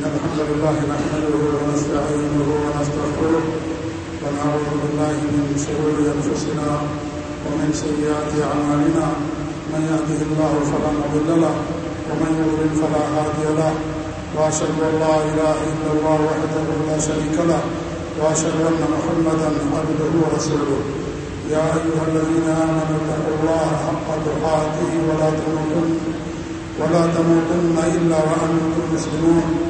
إن الحمد لله نحمده ونستعينه ونستغفره ونعوذ بالله من شرور أنفسنا ومن سيئات أعمالنا. من يهده الله فلا مضل له ومن يضلل فلا هادي له. وأشهد أن لا إله إلا الله وحده لا شريك له. وأشهد أن محمدا عبده ورسوله. يا أيها الذين آمنوا اتقوا الله حق تقاته ولا تموتن ولا تموتن إلا وأنتم مسلمون.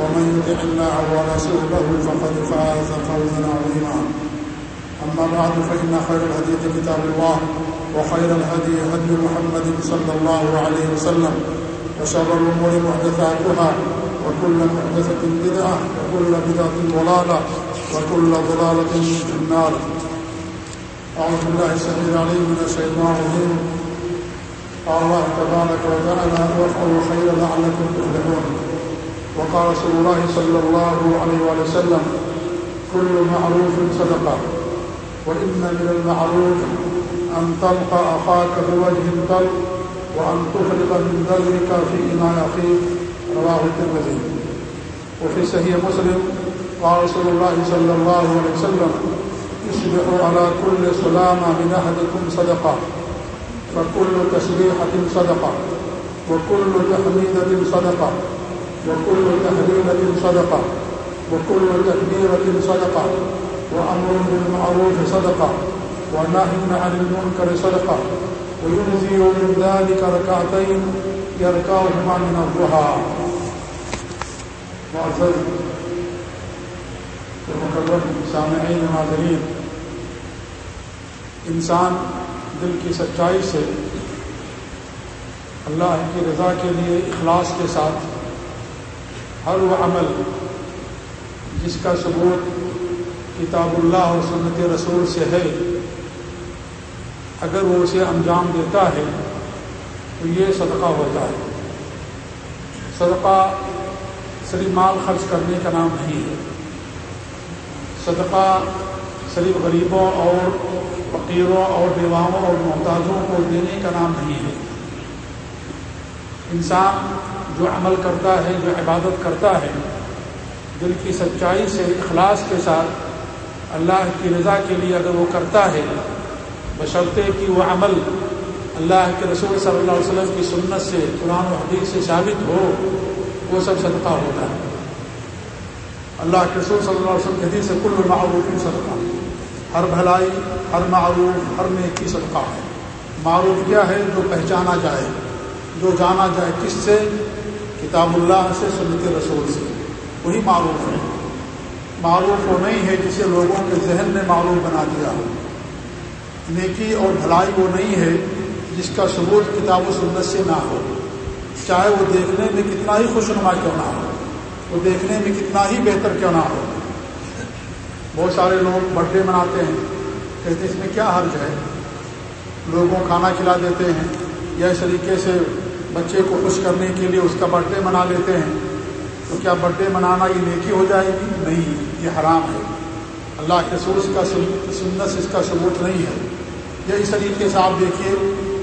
ومن يطع الله ورسوله فقد فاز فوزا عظيما. أما بعد، فإن خير الحديث كتاب الله، وخير الهدي هدي محمد صلى الله عليه وسلم، وشر الأمور محدثاتها، وكل محدثة بدعة، وكل بدعة ضلالة، وكل ضلالة في النار. أعوذ بالله السميع العليم من الشيطان الرجيم. قال الله تبارك وتعالى وافعلوا خيرا لعلكم تفلحون. وقال رسول الله صلى الله عليه وسلم، كل معروف صدقة، وإن من المعروف أن تلقى أخاك بوجه طلق وأن تخرج من ذلك في إناء أخيك رواه الترمذي. وفي صحيح مسلم قال رسول الله صلى الله عليه وسلم، اصبحوا على كل سلامة من أحدكم صدقة، فكل تسبيحة صدقة، وكل تحميدة صدقة. وكل تهليلة صدقة، وكل تكبيرة صدقة، وأمر بالمعروف صدقة، ونهي عن المنكر صدقة وينزي من ذلك ركعتين يركعهما من الضحى. معزز مکرم سامعین، ناظرین، انسان دل کی سچائی سے اللہ کی رضا کے لیے، اخلاص کے ساتھ ہر وہ عمل جس کا ثبوت کتاب اللہ اور سنت رسول سے ہے، اگر وہ اسے انجام دیتا ہے تو یہ صدقہ ہوتا ہے۔ صدقہ صرف مال خرچ کرنے کا نام نہیں ہے۔ صدقہ صرف غریبوں اور فقیروں اور بیواؤں اور محتاجوں کو دینے کا نام نہیں ہے۔ انسان جو عمل کرتا ہے، جو عبادت کرتا ہے، دل کی سچائی سے، اخلاص کے ساتھ اللہ کی رضا کے لیے اگر وہ کرتا ہے، بشرطے کہ وہ عمل اللہ کے رسول صلی اللہ علیہ وسلم کی سنت سے، قرآن و حدیث سے ثابت ہو، وہ سب صدقہ ہوتا ہے۔ اللہ کے رسول صلی اللہ علیہ وسلم حدیث سے کل معروف صدقہ۔ ہر بھلائی، ہر معروف، ہر نیکی صدقہ ہے۔ معروف کیا ہے؟ جو پہچانا جائے۔ جو جانا جائے کس سے؟ کتاب اللہ سے، سنت رسول سے۔ وہی معروف ہے۔ معروف وہ نہیں ہے جسے لوگوں کے ذہن نے معروف بنا دیا۔ ہو نیکی اور بھلائی وہ نہیں ہے جس کا ثبوت کتاب و سنت سے نہ ہو۔ چاہے وہ دیکھنے میں کتنا ہی خوش نما کیوں نہ ہو، وہ دیکھنے میں کتنا ہی بہتر کیوں نہ ہو۔ بہت سارے لوگ برتھ ڈے مناتے ہیں، کہتے اس میں کیا حرج ہے؟ لوگوں کھانا کھلا دیتے ہیں یا اس طریقے سے بچے کو خوش کرنے کے لیے اس کا برتھ ڈے منا لیتے ہیں۔ تو کیا برتھ ڈے منانا یہ نیکی ہو جائے گی؟ نہیں، یہ حرام ہے۔ اللہ کے رسول کا سنت اس کا ثبوت نہیں ہے۔ یا اس طریقے سے آپ دیکھیے،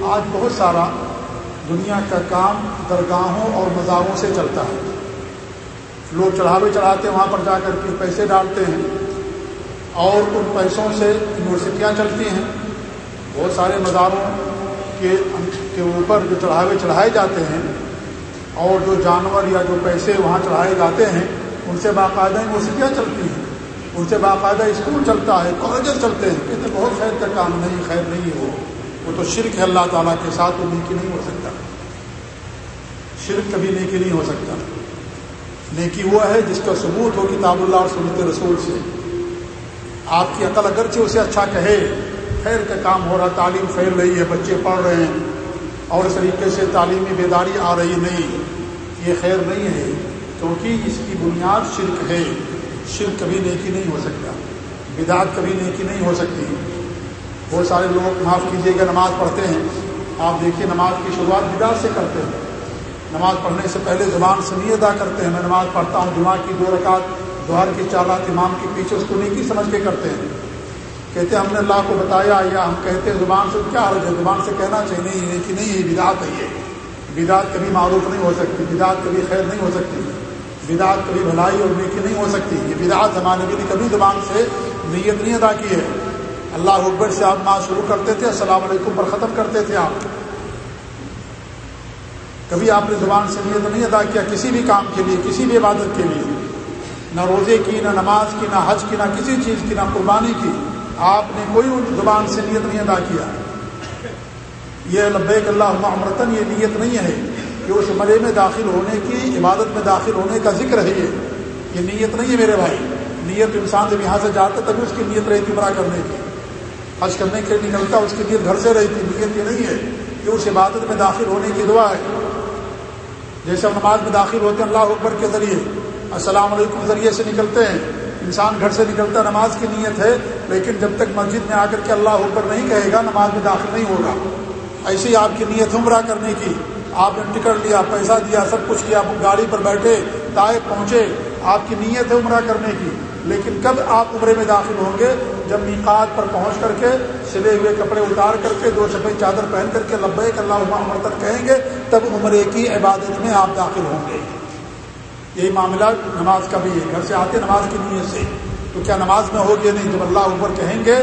آج بہت سارا دنیا کا کام درگاہوں اور مزاروں سے چلتا ہے۔ لوگ چڑھاوے چڑھاتے ہیں، وہاں پر جا کر کے پیسے ڈالتے ہیں۔ اور ان پیسوں سے یونیورسٹیاں چلتی ہیں۔ بہت سارے مزاروں کے کے اوپر جو چڑھاوے چڑھائے جاتے ہیں اور جو جانور یا جو پیسے وہاں چڑھائے جاتے ہیں، ان سے باقاعدہ یونیورسٹیاں چلتی ہیں، ان سے باقاعدہ اسکول چلتا ہے، کالجز چلتے ہیں، کہتے بہت خیر کا کام نہیں، خیر نہیں ہو۔ وہ تو شرک ہے اللہ تعالیٰ کے ساتھ، وہ نیکی نہیں ہو سکتا۔ شرک کبھی نیکی نہیں ہو سکتا۔ نیکی وہ ہے جس کا ثبوت ہو کتاب اللہ اور سنت رسول سے۔ آپ کی عقل اگرچہ اسے اچھا کہے خیر کا کام ہو رہا، تعلیم پھیل رہی ہے، بچے پڑھ رہے ہیں، اور اس طریقے سے تعلیمی بیداری آ رہی نہیں۔ یہ خیر نہیں ہے، کیونکہ اس کی بنیاد شرک ہے۔ شرک کبھی نیکی نہیں ہو سکتا، بدعت کبھی نیکی نہیں ہو سکتی۔ بہت سارے لوگ، معاف کیجیے گا، نماز پڑھتے ہیں۔ آپ دیکھیے، نماز کی شروعات بدعت سے کرتے ہیں۔ نماز پڑھنے سے پہلے زبان سے نہیں ادا کرتے ہیں۔ میں نماز پڑھتا ہوں، جمعہ کی دو رکعت دوہر کی چالات امام کے پیچھے اس کو نیکی سمجھ کے کرتے ہیں۔ کہتے ہیں ہم نے اللہ کو بتایا، یا ہم کہتے ہیں زبان سے کیا حرج ہے؟ زبان سے کہنا چاہیے، نہیں کہ نہیں، یہ بدعت ہے، یہ بدعت کبھی معروف نہیں ہو سکتی، بدعت کبھی خیر نہیں ہو سکتی، بدعت کبھی بھلائی اور نیکی نہیں ہو سکتی، یہ بدعت ہمارے بھی کبھی زبان سے نیت نہیں ادا کی ہے۔ اللہ اکبر سے آپ نماز شروع کرتے تھے، السلام علیکم پر ختم کرتے تھے آپ۔ کبھی آپ نے زبان سے نیت نہیں ادا کیا کسی بھی کام کے لیے، کسی بھی عبادت کے لیے، نہ روزے کی، نہ نماز کی، نہ حج کی، نہ کسی چیز کی، نہ قربانی کی۔ آپ نے کوئی زبان سے نیت نہیں ادا کیا۔ یہ لبیک اللہ عمرتن، یہ نیت نہیں ہے کہ اس مرے میں داخل ہونے کی، عبادت میں داخل ہونے کا ذکر ہے یہ۔ یہ نیت نہیں ہے میرے بھائی۔ نیت انسان جب یہاں سے جاتا تبھی اس کی نیت رہتی عمرہ کرنے کی۔ حج کرنے کے نکلتا، اس کی نیت گھر سے رہتی۔ نیت یہ نہیں ہے کہ اس عبادت میں داخل ہونے کی دعا ہے۔ جیسے ہم نماز میں داخل ہوتے ہیں اللہ اکبر کے ذریعے، السلام علیکم ذریعے سے نکلتے ہیں۔ انسان گھر سے نکلتا نماز کی نیت ہے، لیکن جب تک مسجد میں آ کر کے اللہ اکبر نہیں کہے گا، نماز میں داخل نہیں ہوگا۔ ایسے ہی آپ کی نیت عمرہ کرنے کی۔ آپ نے ٹکٹ لیا، پیسہ دیا، سب کچھ کیا گاڑی پر بیٹھے تائے پہنچے، آپ کی نیت ہے عمرہ کرنے کی۔ لیکن کب آپ عمرے میں داخل ہوں گے؟ جب میقات پر پہنچ کر کے، سلے ہوئے کپڑے اتار کر کے، دو سفید چادر پہن کر کے، لبیک اللہ مرتن کہیں گے، تب عمرے کی عبادت میں آپ داخل ہوں گے۔ یہی معاملہ نماز کا بھی ہے۔ گھر سے آتے نماز کی نیت سے۔ تو کیا نماز میں ہوگی نہیں؟ جب اللہ اوپر کہیں گے،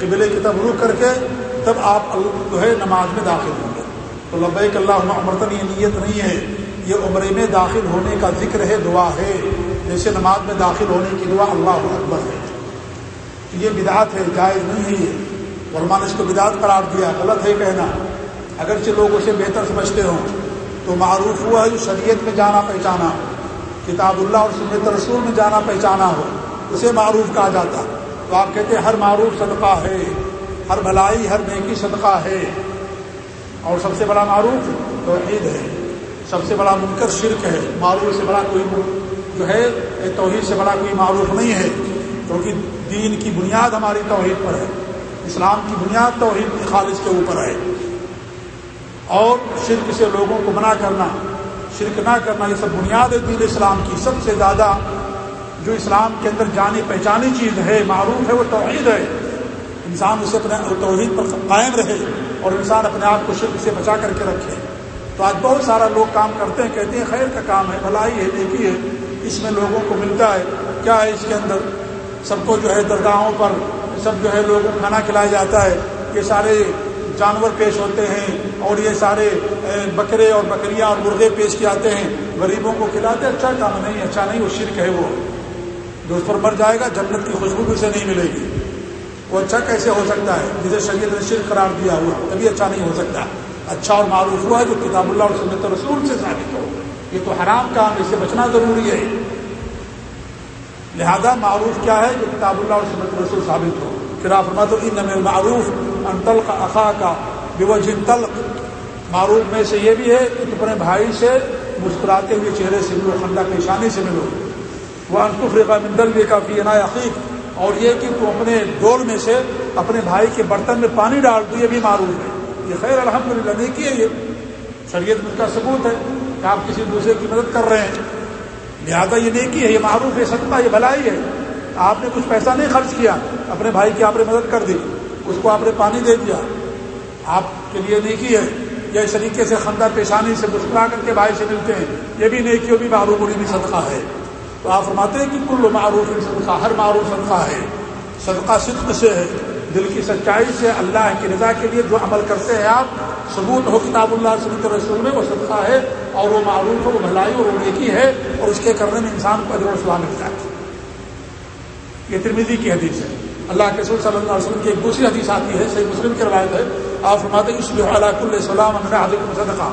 قبلے کی تب روح کر کے، تب آپ جو ہے نماز میں داخل ہوں گے۔ تو لبیک اللہ مرتن یہ نیت نہیں ہے۔ یہ عمرے میں داخل ہونے کا ذکر ہے، دعا ہے۔ جیسے نماز میں داخل ہونے کی دعا اللہ اکبر ہے۔ یہ بدعت ہے، جائز نہیں ہے یہ۔ علماء نے اس کو بدعت قرار دیا، غلط ہے کہنا۔ اگرچہ لوگ اسے بہتر سمجھتے ہوں، تو معروف ہوا ہے جو شریعت میں جانا پہچانا۔ کتاب اللہ اور سنت رسول میں جانا پہچانا ہو، اسے معروف کہا جاتا۔ تو آپ کہتے ہیں ہر معروف صدقہ ہے، ہر بھلائی، ہر نیکی صدقہ ہے۔ اور سب سے بڑا معروف توحید ہے۔ سب سے بڑا منکر شرک ہے۔ معروف سے بڑا کوئی جو ہے توحید سے بڑا کوئی معروف نہیں ہے۔ کیونکہ دین کی بنیاد ہماری توحید پر ہے۔ اسلام کی بنیاد توحید کی خالص کے اوپر ہے۔ اور شرک سے لوگوں کو منع کرنا۔ شرک نہ کرنا، یہ سب بنیاد ہے دین اسلام کی۔ سب سے زیادہ جو اسلام کے اندر جانی پہچانی چیز ہے، معروف ہے، وہ توحید ہے۔ انسان اسے اپنے توحید پر قائم رہے اور انسان اپنے آپ کو شرک سے بچا کر کے رکھے۔ تو آج بہت سارا لوگ کام کرتے ہیں، کہتے ہیں خیر کا کام ہے، بھلائی ہے، نیکی ہے، اس میں لوگوں کو ملتا ہے۔ کیا ہے اس کے اندر؟ سب کو جو ہے درگاہوں پر، سب جو ہے لوگوں کو کھانا کھلایا جاتا ہے۔ یہ سارے جانور پیش ہوتے ہیں اور یہ سارے بکرے اور بکریاں اور مرغے پیش کیے جاتے ہیں۔ غریبوں کو کھلاتے اچھا کام نہیں اچھا نہیں، وہ شرک ہے وہ۔ جو اس پر مر جائے گا، جنت کی خوشبو بھی اسے نہیں ملے گی۔ وہ اچھا کیسے ہو سکتا ہے؟ جسے شریعت نے شرک قرار دیا ہوا، تبھی اچھا نہیں ہو سکتا۔ اچھا اور معروف ہوا ہے جو کتاب اللہ اور سنت رسول سے ثابت ہو۔ یہ تو حرام کام اس سے بچنا ضروری ہے۔ لہذا معروف کیا ہے؟ جو کتاب اللہ اور سنت رسول ثابت ہو۔ پھر آپ فرما تو ان معروف ان تلق اخا کا بوجن تلق. معروف میں سے یہ بھی ہے کہ اپنے بھائی سے مسکراتے ہوئے چہرے سے ملو، خندہ پیشانی سے ملو۔ وہ انتفریقہ مندل بھی کا فی عقیق اور یہ کہ تو اپنے ڈول میں سے اپنے بھائی کے برتن میں پانی ڈال دو، یہ بھی معروف ہے۔ یہ خیر الحمد للہ نہیں کیے یہ۔ شریعت میں اس کا ثبوت ہے کہ آپ کسی دوسرے کی مدد کر رہے ہیں۔ لہٰذا یہ نیکی ہے، یہ معروف ہے، صدقہ، یہ بھلائی ہے۔ آپ نے کچھ پیسہ نہیں خرچ کیا، اپنے بھائی کی آپ نے مدد کر دی، اس کو آپ نے پانی دے دیا۔ آپ کے لیے نیکی ہے، یا اس طریقے سے خندہ پیشانی سے مسکرا کر کے بھائی سے ملتے ہیں، یہ بھی نیکی بھی معروف بھی صدقہ ہے۔ تو آپ فرماتے ہیں کہ کل معروف صدقہ، ہر معروف صدقہ ہے۔ صدقہ صدق سے ہے۔ دل کی سچائی سے اللہ کی رضا کے لیے جو عمل کرتے ہیں آپ، ثبوت ہو کتاب اللہ سنت رسول میں وہ صدقہ ہے، اور وہ معروف ہو، وہ بھلائی اور وہ نیکی ہے، اور اس کے کرنے میں انسان کو اجر و ملتا ہے۔ یہ ترمیدی کی حدیث ہے۔ اللہ کے صلی اللہ علیہ وسلم کی ایک دوسری حدیث آتی ہے، صحیح مسلم کی روایت ہے۔ آپ فرماتے ہیں اس لیے اللہ السلام صدقہ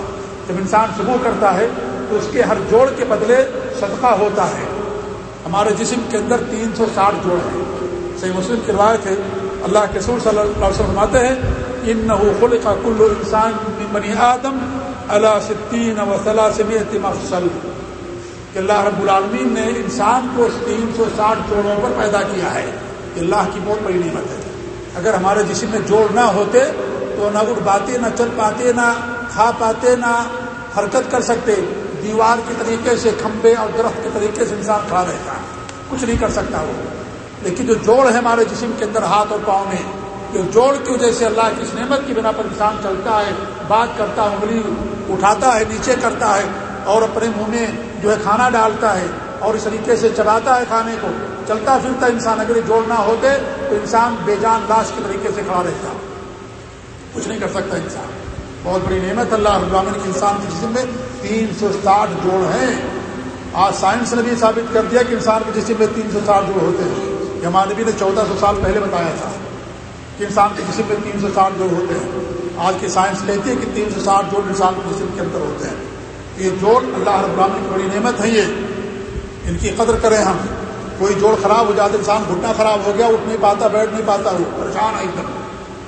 جب انسان صبح کرتا ہے، تو اس کے ہر جوڑ کے بدلے صدقہ ہوتا ہے۔ ہمارے جسم کے اندر تین سو ساٹھ جوڑ ہیں۔ صحیح مسلم کی روایت ہے۔ اللہ کے سور صلی اللہ علیہ وسلم فرماتے ہیں ان نہ کا کل انسان بنی آدم اللہ ستین و صلاح سمیت مفصل کہ اللہ رب العالمین نے انسان کو تین سو ساٹھ جوڑوں پر پیدا کیا ہے اللہ کی بہت بڑی نعمت ہے۔ اگر ہمارے جسم میں جوڑ نہ ہوتے تو نہ اٹھ پاتے نہ چل پاتے، نہ کھا پاتے، نہ حرکت کر سکتے۔ دیوار کے طریقے سے کھمبے اور درخت کے طریقے سے انسان کھڑا رہتا ہے۔ کچھ نہیں کر سکتا وہ۔ لیکن جو جوڑ ہے ہمارے جسم کے اندر ہاتھ اور پاؤں میں، جو جوڑ کی وجہ سے اللہ کی اس نعمت کی بنا پر انسان چلتا ہے، بات کرتا ہے، انگلی اٹھاتا ہے، نیچے کرتا ہے اور اپنے منہ میں جو ہے کھانا ڈالتا ہے اور اس طریقے سے چباتا ہے کھانے کو، چلتا پھرتا انسان اگر جوڑ نہ ہوتے تو انسان بے جان لاش کے طریقے سے کھڑا رہتا۔ کچھ نہیں کر سکتا انسان۔ بہت بڑی نعمت اللہ ابراہین کے انسان کے جسم میں تین سو ساٹھ جوڑ ہیں۔ آج سائنس نے بھی ثابت کر دیا کہ انسان کے جسم میں تین سو ساٹھ جوڑ ہوتے ہیں۔ یہ ہمارے نبی نے چودہ سو سال پہلے بتایا تھا کہ انسان کے جسم میں تین سو ساٹھ جوڑ ہوتے ہیں۔ آج کی سائنس کہتی ہے کہ تین سو ساٹھ جوڑ انسان کے جسم کے اندر ہوتے ہیں۔ یہ جوڑ اللہ رب العالمین کی بڑی نعمت ہے یہ۔ ان کی قدر کریں ہم۔ کوئی جوڑ خراب ہو جاتا انسان گھٹنا خراب ہو گیا، اٹھ نہیں پاتا، بیٹھ نہیں پاتا، وہ پریشان ہے ایک دم۔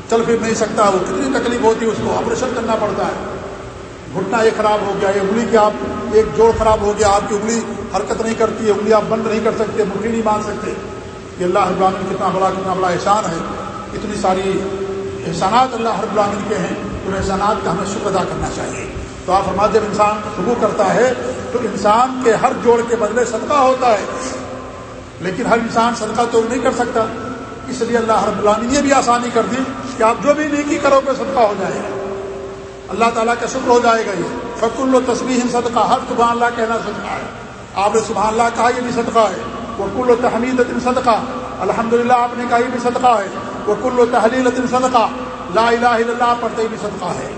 چل پھر نہیں سکتا، وہ کتنی تکلیف ہوتی ہے، اس کو آپریشن کرنا پڑتا ہے۔ گھٹنا یہ خراب ہو گیا، یہ انگلی کے آپ، ایک جوڑ خراب ہو گیا، آپ کی انگلی حرکت نہیں کرتی ہے انگلی آپ بند نہیں کر سکتے، مٹھی نہیں باندھ سکتے۔ یہ اللہ ابراہین کتنا بڑا کتنا بڑا احسان ہے۔ اتنی ساری احسانات اللہ ہر العالمین کے ہیں، ان احسانات کا ہمیں شکر ادا کرنا چاہیے۔ تو آپ ہمارا جب انسان شروع کرتا ہے تو انسان کے ہر جوڑ کے بدلے صدقہ ہوتا ہے۔ لیکن ہر انسان صدقہ تو نہیں کر سکتا۔ اس لیے اللہ رب العالمین یہ بھی آسانی کر دی کہ آپ جو بھی نیکی کرو گے صدقہ ہو جائے گا۔ اللہ تعالیٰ کا شکر ہو جائے گا یہ۔ فک و تصویر صدقہ، ہر سبحان اللہ کہنا صدقہ ہے۔ آپ نے سبحان اللہ کہا یہ بھی صدقہ ہے۔ وہ کل و تحمید صدقہ۔ الحمد للہ آپ نے کہا یہ بھی صدقہ ہے۔ وہ کل و تحلیل صدقہ۔ لا الہ الا اللہ پڑھتے بھی صدقہ ہے۔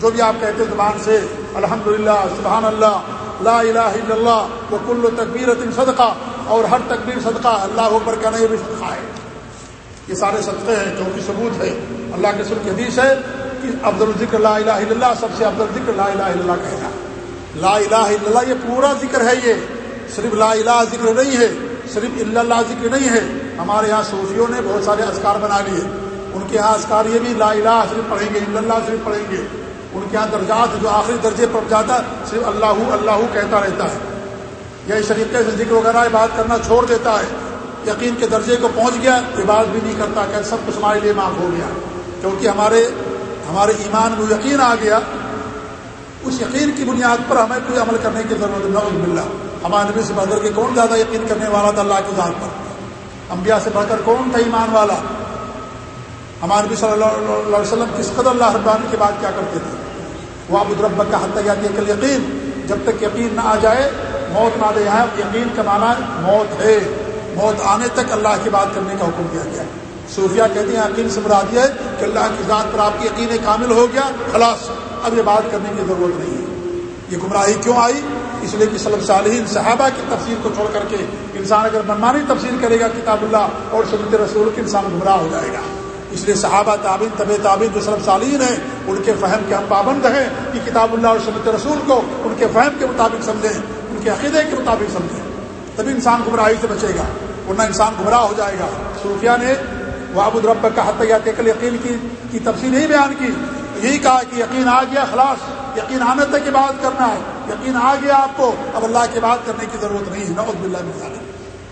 جو بھی آپ کہتے زبان سے الحمد للہ سبحان اللہ لا الہ الا اللہ، وہ کل تقبیر صدقہ، اور ہر تقبیر صدقہ اللہ اکبر کہنا یہ بھی صدقہ ہے۔ یہ سارے صدقے ہیں جو کہ ثبوت ہے اللہ کے سر کی حدیث ہے کہ عبد الذکر لا الہ الا اللہ، سب سے عبد الذکر لا الہ الا اللہ کہنا۔ لا الہ الا اللہ یہ پورا ذکر ہے یہ۔ صرف لا الہ ذکر نہیں ہے، صرف اللہ ذکر نہیں ہے۔ ہمارے یہاں صوفیوں نے بہت سارے اذکار بنا لیے۔ ان کے یہاں اذکار یہ بھی لا الہ صرف پڑھیں گے اللہ صرف پڑھیں گے۔ ان کے یہاں درجات جو آخری درجے پر جاتا صرف اللہ اللہ کہتا رہتا ہے۔ یا اس طریقے سے ذکر وغیرہ بات کرنا چھوڑ دیتا ہے۔ یقین کے درجے کو پہنچ گیا، عبادت بھی نہیں کرتا، کہ سب کچھ ہمارے لیے معاف ہو گیا۔ کیونکہ ہمارے ہمارے ایمان کو یقین آ گیا، اس یقین کی بنیاد پر ہمیں کوئی عمل کرنے کی ضرورت نہ مل ہمارے نبی سے بڑھ کر کے کون زیادہ یقین کرنے والا تھا اللہ کی ذات پر؟ انبیاء سے بڑھ کر کون تھا ایمان والا؟ ہمارے نبی صلی اللہ علیہ وسلم کس قدر اللہ ربانی کی بات کیا کرتے تھے؟ وہ ابو کا حد تک کل یقین جب تک یقین نہ آ جائے، موت نہ دے جائے یقین کا معنی موت ہے۔ موت آنے تک اللہ کی بات کرنے کا حکم دیا گیا۔ صوفیہ کہتے ہیں، یقین سے مراد ہے کہ اللہ کی ذات پر آپ کی یقین کامل ہو گیا، خلاص، اب یہ بات کرنے کی ضرورت نہیں ہے۔ یہ گمراہی کیوں آئی؟ اس لیے کہ صلب صالحین، صحابہ کی تفسیر کو چھوڑ کر کے انسان اگر منمانی تفسیر کرے گا، کتاب اللہ اور سنت رسول کے انسان گمراہ ہو جائے گا۔ اس لیے صحابہ تعبین طب تعبین جو صلب صالحین ہیں، ان کے فہم کے ہم پابند ہیں کہ کتاب اللہ اور سنت رسول کو ان کے فہم کے مطابق سمجھیں، ان کے عقیدے کے مطابق سمجھیں۔ تبھی انسان گمراہی سے بچے گا، ورنہ انسان گمراہ ہو جائے گا۔ صوفیہ نے وابد رب کا حتیات کل یقین کی کی تفصیل نہیں بیان کی۔ یہی کہا کہ یقین آ گیا، خلاص۔ یقین آنے تک کی بات کرنا ہے۔ یقین آ گیا آپ کو۔ اب اللہ کی بات کرنے کی ضرورت نہیں ہے۔ نوز بلّہ مثال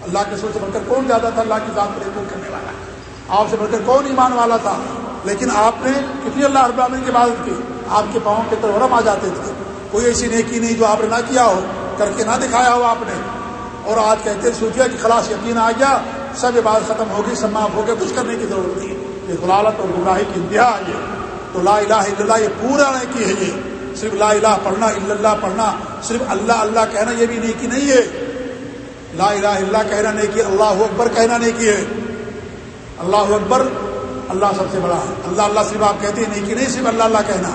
اللہ کے سر سے بڑھ کر کون زیادہ تھا؟ اللہ کی ذات پر کرنے آپ سے بڑھ کر کون ایمان والا تھا؟ لیکن آپ نے کتنی اللہ رب العالمین کی عبادت کی؟ آپ کے پاؤں کے طرف آ جاتے تھے۔ کوئی ایسی نیکی نہیں جو آپ نے نہ کیا ہو، کر کے نہ دکھایا ہو آپ نے۔ اور آج کہتے ہیں صوفیہ کی خلاص یقین آ گیا، سب عبادت ختم ہوگی سب معاف ہو گیا کچھ کرنے کی ضرورت نہیں۔ ہے یہ غلالت اور گمراہی کی انتہا ہے تو لا الہ الا اللہ، یہ پورا نہیں کی ہے یہ۔ صرف لا الہ پڑھنا الا اللہ پڑھنا، صرف اللہ اللہ کہنا یہ بھی نیکی نہیں ہے۔ لا الہ الا کہنا نہیں کی اللہ اکبر کہنا نہیں کی ہے۔ اللہ اکبر، اللہ سب سے بڑا۔ ہے اللہ اللہ صرف آپ کہتے ہیں نیکی نہیں، صرف اللہ اللہ کہنا۔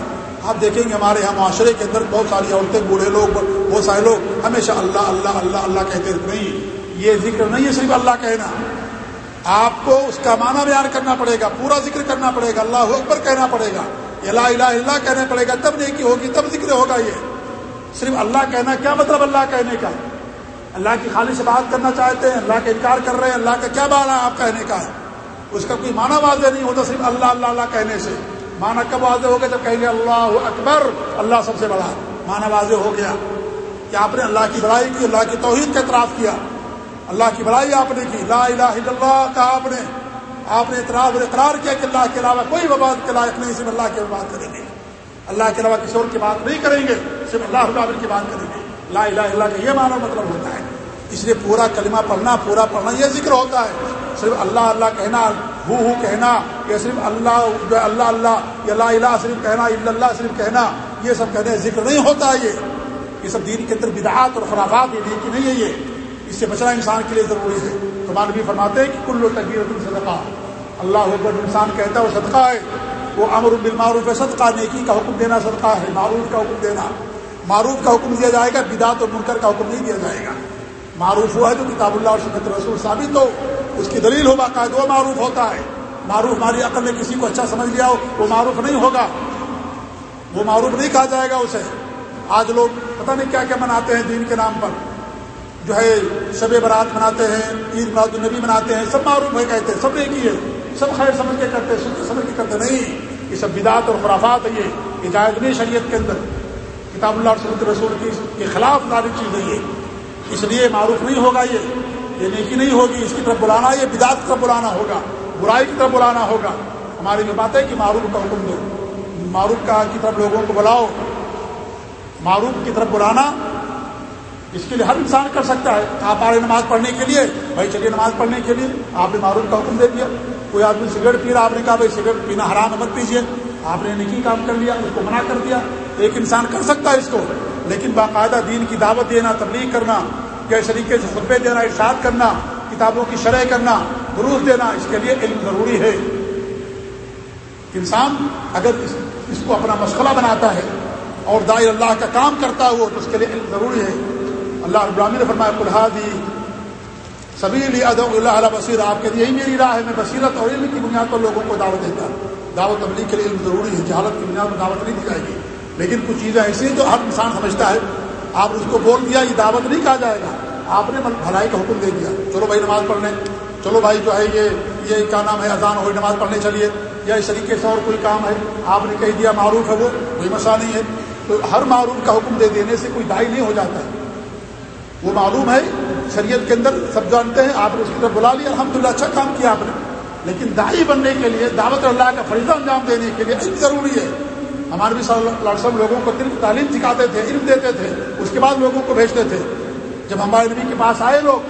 آپ دیکھیں گے ہمارے یہاں معاشرے کے اندر بہت ساری عورتیں، بوڑھے لوگ، بہت سارے لوگ ہمیشہ اللہ اللہ اللہ اللہ کہتے نہیں، یہ ذکر نہیں ہے صرف اللہ کہنا۔ آپ کو اس کا معنی بیان کرنا پڑے گا، پورا ذکر کرنا پڑے گا۔ اللہ اکبر کہنا پڑے گا۔ اللہ الہ اللہ کہنا پڑے گا، تب نیکی ہوگی، تب ذکر ہوگا یہ۔ صرف اللہ کہنا، کیا مطلب اللہ کہنے کا؟ اللہ کی خالی سے بات کرنا چاہتے ہیں، اللہ کا انکار کر رہے ہیں، اللہ کا کیا معنی آپ کہنے کا ہے؟ اس کا کوئی معنی واضح نہیں ہوتا صرف اللہ اللہ اللہ کہنے سے۔ مانا کب واضح ہو گیا؟ جب کہیں گے اللہ اکبر، اللہ سب سے بڑا۔ مانا واضح ہو گیا۔ کہ آپ نے اللہ کی بڑائی کی، اللہ کی توحید کا اعتراف کیا۔ اللہ کی بڑائی آپ نے کی۔ لا الہ الا اللہ کہا آپ نے۔ آپ نے اعتراف اور اقرار کیا کہ اللہ کے علاوہ کوئی بات کے لائق نہیں، صرف اللہ کی بات کریں گے۔ اللہ کے علاوہ کسی اور کی بات نہیں کریں گے، صرف اللہ رب کی بات کریں گے۔ لا الہ الا اللہ کا یہ معنی مطلب ہوتا ہے۔ اس لیے پورا کلمہ پڑھنا، پورا پڑھنا یہ ذکر ہوتا ہے۔ صرف اللہ اللہ کہنا، ہو ہو کہنا، یا صرف اللہ اللہ اللہ، یا لا الہ صرف کہنا اللہ صرف کہنا، یہ سب کہنے ذکر نہیں ہوتا ہے یہ۔ یہ سب دین کے اندر بدعات اور خرابات یہ دین کی نہیں ہے یہ۔ اس سے بچنا انسان کے لیے ضروری ہے۔ تو نبی فرماتے ہیں کہ کل تقبیر صدقہ اللہ اکبر انسان کہتا ہے وہ صدقہ ہے۔ وہ امر بالمعروف صدقہ، نیکی کا حکم دینا صدقہ ہے، معروف کا حکم دینا۔ معروف کا حکم دیا جائے گا بدعت اور منکر کا حکم نہیں دیا جائے گا۔ معروف ہوا ہے تو کتاب اللہ اور سنت رسول ثابت ہو، اس کی دلیل ہو، باقاعدہ وہ معروف ہوتا ہے۔ معروف ہماری عقل نے کسی کو اچھا سمجھ لیا ہو، وہ معروف نہیں ہوگا۔ وہ معروف نہیں کہا جائے گا اسے۔ آج لوگ پتہ نہیں کیا کیا مناتے ہیں دین کے نام پر۔ جو ہے، شب برات مناتے ہیں، عید میلاد النبی مناتے ہیں، سب معروف ہے کہتے ہیں، سب نے کی ہے۔ سب خیر سمجھ کے کرتے سمجھ کے کرتے نہیں۔ یہ سب بدعت اور خرافات ہے یہ اجازت نہیں شریعت کے اندر۔ کتاب اللہ اور سنت رسول کی کے خلاف ساری چیز ہے۔ یہ اس لیے معروف نہیں ہوگا یہ یہ نیکی نہیں ہوگی، اس کی طرف بلانا، یہ بدعت کی طرف بلانا ہوگا، برائی کی طرف بلانا ہوگا۔ ہماری یہ بات ہے کہ معروف کا حکم دو۔ معروف کا کی طرف لوگوں کو بلاؤ، معروف کی طرف بلانا اس کے لیے ہر انسان کر سکتا ہے۔ آپ آ رہے نماز پڑھنے کے لیے، بھائی چلیے نماز پڑھنے کے لیے، آپ نے معروف کا حکم دے دیا۔ کوئی آدمی سگریٹ پی رہا، آپ نے کہا بھائی سگریٹ پینا حرام مت پیجیے۔ آپ نے نکی کام کر لیا، اس کو منع کر دیا۔ ایک انسان کر سکتا ہے اس کو۔ لیکن باقاعدہ دین کی دعوت دینا، تبلیغ کرنا کس طریقے سے خطبے دینا، ارشاد کرنا، کتابوں کی شرح کرنا، دروس دینا، اس کے لیے علم ضروری ہے۔ انسان اگر اس کو اپنا مشغلہ بناتا ہے اور دائر اللہ کا کام کرتا ہو، تو اس کے لیے علم ضروری ہے۔ اللہ ابراہمی نے فرمایا کلحا دی سبھی ادب اللہ علیہ بصیر آپ کے لیے یہی میری راہ ہے، میں بصیرت اور علم کی بنیاد پر لوگوں کو دعوت دیتا دعوت تبلیغ کے لیے علم ضروری ہے، جہالت کی بنیاد پر دعوت نہیں دی جائے گی۔ لیکن کچھ چیزیں ایسی ہیں جو ہر انسان سمجھتا ہے۔ آپ اس کو بول دیا، یہ دعوت نہیں کہا جائے گا۔ آپ نے بھلائی کا حکم دے دیا۔ چلو بھائی نماز پڑھنے چلو بھائی جو ہے، یہ یہ کیا نام ہے، اذان ہوئی نماز پڑھنے چلیے۔ یا اس طریقے سے اور کوئی کام ہے؟ آپ نے کہہ دیا، معروف ہے وہ، کوئی مسئلہ نہیں ہے۔ تو ہر معروف کا حکم دے دینے سے کوئی دائی نہیں ہو جاتا ہے۔ وہ معلوم ہے، شریعت کے اندر سب جانتے ہیں، آپ نے اس کی طرف بلا لیا الحمد اچھا کام کیا آپ نے۔ لیکن دائی بننے کے لیے، دعوت اللہ کا فریضہ انجام دینے کے لیے ضروری ہے۔ ہمارے بھی صلی اللہ علیہ وسلم لوگوں کو دل تعلیم سکھاتے تھے، علم دیتے تھے، اس کے بعد لوگوں کو بھیجتے تھے۔ جب ہمارے نبی کے پاس آئے لوگ،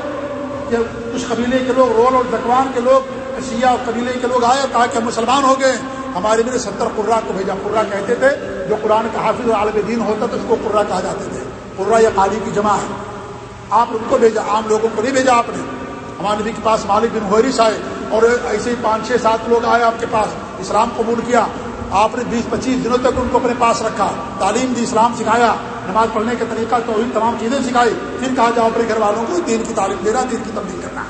کہ کچھ قبیلے کے لوگ، رول اور دکوان کے لوگ سیاح قبیلے کے لوگ آئے کہا کہ ہم مسلمان ہو گئے۔ ہمارے نے ستر قرا کو بھیجا۔ قرا کہتے تھے، جو قرآن کا حافظ اور عالم دین ہوتا تو اس کو قرا کہا جاتے تھے۔ قرا یا قالی کی جمع ہے۔ آپ ان کو بھیجا، عام لوگوں کو نہیں بھیجا آپ نے۔ ہمارے نبی کے پاس مالک بن حریث آئے اور ایسے ہی پانچ چھ سات لوگ آئے آپ کے پاس۔ اسلام قبول کیا۔ آپ نے بیس پچیس دنوں تک ان کو اپنے پاس رکھا، تعلیم دی، اسلام سکھایا، نماز پڑھنے کا طریقہ تو تمام چیزیں سکھائی، پھر کہا جاؤ اپنے گھر والوں کو دین کی تعلیم دینا، دین کی تبلیغ کرنا۔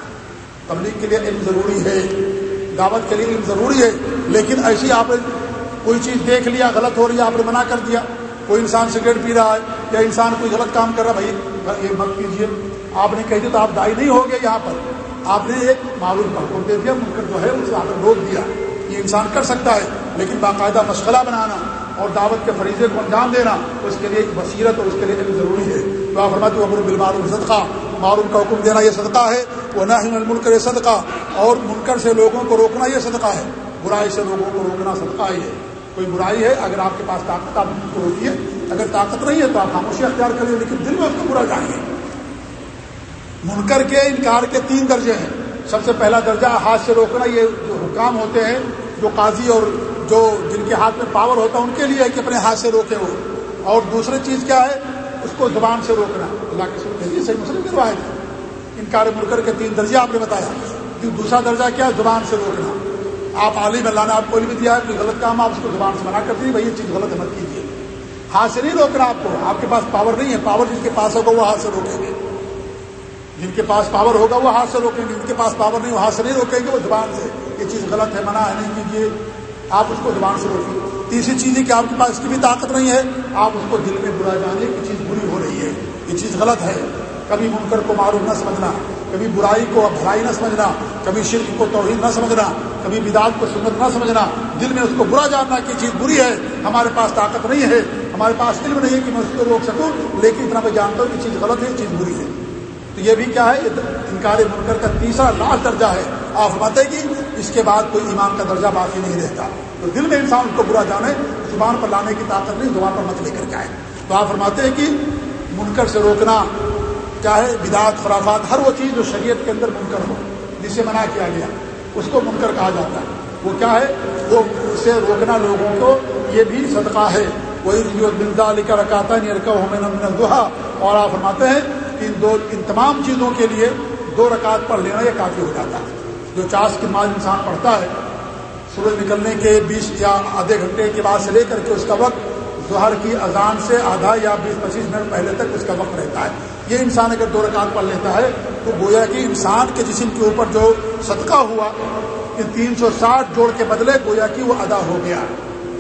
تبلیغ کے لیے علم ضروری ہے، دعوت کے لیے علم ضروری ہے، لیکن ایسی آپ نے کوئی چیز دیکھ لیا، غلط ہو رہی ہے، آپ نے منع کر دیا، کوئی انسان سگریٹ پی رہا ہے یا انسان کوئی غلط کام کر رہا بھائی یہ مت کیجیے آپ نے کہہ دیا تو آپ دائی نہیں ہو گئے یہاں پر۔ آپ نے ایک معلوم حکم دے دیا، منکر جو ہے اسے آپ نے روک دیا۔ یہ انسان کر سکتا ہے، لیکن باقاعدہ مشغلہ بنانا اور دعوت کے فریضے کو انجام دینا اس کے لیے ایک بصیرت اور اس کے لیے علم ضروری ہے۔ تو آپ فرماتے امر بالمعروف صدقہ۔ معروف کا حکم دینا یہ صدقہ ہے وہ نہ ہی ملک صدقہ۔ اور منکر سے لوگوں کو روکنا یہ صدقہ ہے۔ برائی سے لوگوں کو روکنا صدقہ ہی ہے۔ کوئی برائی ہے، اگر آپ کے پاس طاقت، آپ کو روکیے اگر طاقت نہیں ہے تو آپ خاموشی اختیار کریے لیکن دل میں اس کو برا جائیں منکر کے انکار کے تین درجے ہیں۔ سب سے پہلا درجہ ہاتھ سے روکنا، یہ جو حکام ہوتے ہیں جو قاضی اور جو جن کے ہاتھ میں پاور ہوتا ہے ان کے لیے ہے کہ اپنے ہاتھ سے روکے وہ۔ اور دوسری چیز کیا ہے؟ اس کو زبان سے روکنا۔ اللہ کے سر صحیح مسلم کی روایت ہے۔ انکار منکر کے تین درجے آپ نے بتایا۔ دوسرا درجہ کیا ہے؟ زبان سے روکنا۔ آپ عالم اللہ نے آپ کو علم دیا ہے، کوئی غلط کام آپ اس کو زبان سے منع کر دیجیے بھائی، یہ چیز غلط مت کیجیے ہاتھ سے نہیں روکنا آپ کو۔ آپ کے پاس پاور نہیں ہے۔ پاور جس کے پاس ہوگا وہ ہاتھ سے روکیں گے۔ جن کے پاس پاور ہوگا وہ ہاتھ سے روکیں گے۔ جن کے پاس پاور نہیں، وہ ہاتھ سے نہیں روکیں گے، وہ زبان سے۔ یہ چیز غلط ہے، منع ہے، نہیں کیجیے آپ اس کو زبان سے روکیں تیسری چیز ہے کہ آپ کے پاس اس کی بھی طاقت نہیں ہے، آپ اس کو دل میں برا جانے کی چیز بری ہو رہی ہے۔ یہ چیز غلط ہے۔ کبھی منکر کو معروف نہ سمجھنا، کبھی برائی کو بھلائی نہ سمجھنا، کبھی شرک کو توحید نہ سمجھنا، کبھی بدعت کو سنت نہ سمجھنا۔ دل میں اس کو برا جاننا کہ چیز بری ہے۔ ہمارے پاس طاقت نہیں ہے، ہمارے پاس علم نہیں ہے کہ میں اس کو روک سکوں، لیکن اتنا میں جانتا ہوں کہ چیز غلط ہے چیز بری ہے۔ تو یہ بھی کیا ہے؟ انکار منکر کا تیسرا لاس درجہ ہے۔ آپ فرماتے کہ اس کے بعد کوئی ایمان کا درجہ باقی نہیں رہتا۔ تو دل میں انسان کو برا جانے، زبان پر لانے کی طاقت نہیں، زبان پر مت لے کر کے آئے۔ تو آپ فرماتے ہیں کہ منکر سے روکنا، چاہے بدعت، خرافات، ہر وہ چیز جو شریعت کے اندر منکر ہو، جسے منع کیا گیا، اس کو منکر کہا جاتا ہے۔ وہ کیا ہے؟ وہ اسے روکنا لوگوں کو، یہ بھی صدقہ ہے۔ وہی جو بلدا علی کا رکاتا نہیں رکھا ہو دہا اور آپ فرماتے ہیں کہ ان دو، ان تمام چیزوں کے لیے دو رکعت پڑھ لینا یہ کافی ہو جاتا ہے۔ جو چاس کی نماز انسان پڑھتا ہے۔ سورج نکلنے کے بیس یا آدھے گھنٹے کے بعد سے لے کر کے اس کا وقت، ظہر کی اذان سے آدھا یا بیس پچیس منٹ پہلے تک اس کا وقت رہتا ہے۔ یہ انسان اگر دو رکعت پڑھ لیتا ہے، تو گویا کہ انسان کے جسم کے اوپر جو صدقہ ہوا کہ تین سو ساٹھ جوڑ کے بدلے، گویا کہ وہ ادا ہو گیا۔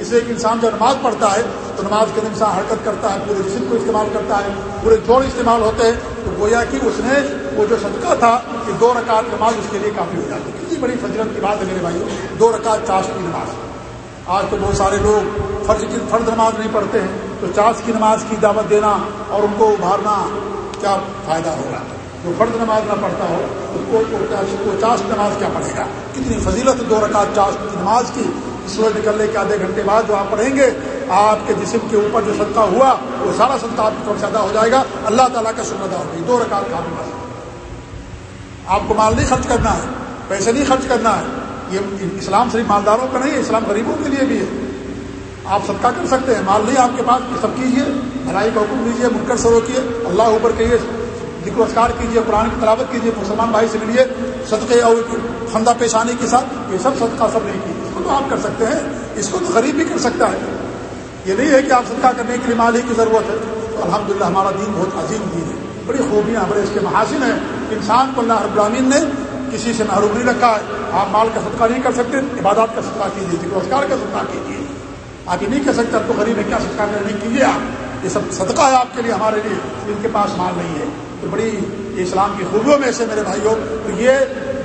اسے ایک انسان جب نماز پڑھتا ہے تو نماز کے انسان حرکت کرتا ہے، پورے جسم کو استعمال کرتا ہے، پورے جوڑ استعمال ہوتے ہیں، تو گویا کہ اس نے وہ جو صدقہ تھا کہ دو رکعت نماز اس کے لیے کافی ہو جاتی کتنی بڑی فضرت کی بات ہے میرے بھائی دو رکعت چاش کی نماز۔ آج تو بہت سارے لوگ فرض کی فرض نماز نہیں پڑھتے ہیں، تو چاش کی نماز کی دعوت دینا اور ان کو ابھارنا کیا فائدہ ہوگا؟ جو فرد نماز نہ پڑھتا ہو اس کو چاش نماز کیا پڑھے گا؟ کتنی فضیلت دو رکعت چاش کی نماز کی سورج نکلنے کے آدھے گھنٹے بعد جو آپ پڑھیں گے، آپ کے جسم کے اوپر جو صدقہ ہوا، وہ سارا صدقہ آپ کی طرف سے ہو جائے گا۔ اللہ تعالیٰ کا شکر ادا ہوگی دو رکعت کا نماز آپ کو مال نہیں خرچ کرنا ہے، پیسے نہیں خرچ کرنا ہے۔ یہ اسلام صرف مالداروں کا نہیں ہے، اسلام غریبوں کے لیے بھی ہے۔ آپ صدقہ کر سکتے ہیں۔ مال نہیں آپ کے پاس سب کیجیے بھلائی کا حکم دیجیے منکر سے روکیے اللہ اوپر کہیے، ذکر اسکار کیجیے قرآن کی تلاوت کیجیے مسلمان بھائی سے ملیے۔ صدقے اور خندہ پیشانی کے ساتھ، یہ سب صدقہ سب نہیں کیجیے اس کو تو آپ کر سکتے ہیں، اس کو تو غریب بھی کر سکتا ہے۔ یہ نہیں ہے کہ آپ صدقہ کرنے کے لیے مال ہی کی ضرورت ہے۔ تو الحمد للہ ہمارا دین بہت عظیم دین ہے۔ بڑی خوبیاں بڑے اس کے محاسن ہیں۔ انسان کو اللہ ابراہین نے کسی سے محروم نہیں رکھا ہے۔ آپ مال کا صدقہ نہیں کر سکتے، عبادات کا صدقہ کیجیے ذکر اسکار کا صدقہ کیجیے آپ یہ نہیں کہہ سکتے آپ کو غریب ہے، کیا صدقہ کرنے کیجیے آپ؟ یہ سب صدقہ ہے آپ کے لیے، ہمارے لیے۔ ان کے پاس مال نہیں ہے۔ تو بڑی اسلام کی خوبیوں میں سے میرے بھائیوں، تو یہ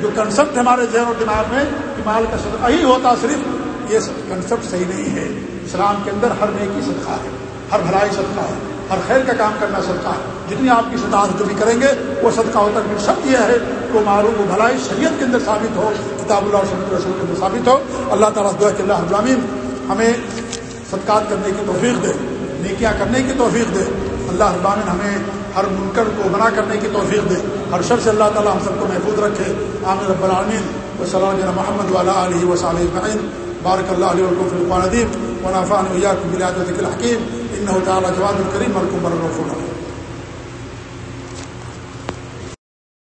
جو کنسپٹ ہمارے ذہن و دماغ میں کہ مال کا صدقہ ہی ہوتا صرف، یہ کنسپٹ صحیح نہیں ہے۔ اسلام کے اندر ہر نیکی صدقہ ہے، ہر بھلائی صدقہ ہے، ہر خیر کا کام کرنا صدقہ ہے۔ جتنی آپ کی صداعت جو بھی کریں گے، وہ صدقہ ہوتا ہے۔ شرط یہ ہے کہ معروف و بھلائی شریعت کے اندر ثابت ہو، کتاب اللہ اور سنت رسول کے اندر ثابت ہو۔ اللہ تعالیٰ دعا کہ اللہ ابراہین ہمیں صدقات کرنے کی توفیق دے، نیکیاں کرنے کی توفیق دے۔ اللہ ابامن ہمیں ہر منکر کو بنا کرنے کی توفیق دے۔ ہر شر سے اللہ تعالیٰ ہم سب کو محفوظ رکھے۔ عامر رب العالمین۔ و سلام محمد والا علیہ وسلم بارک اللہ علیہ ولقم الدیب ونافان ویاک بلاد ذکر حکیم ان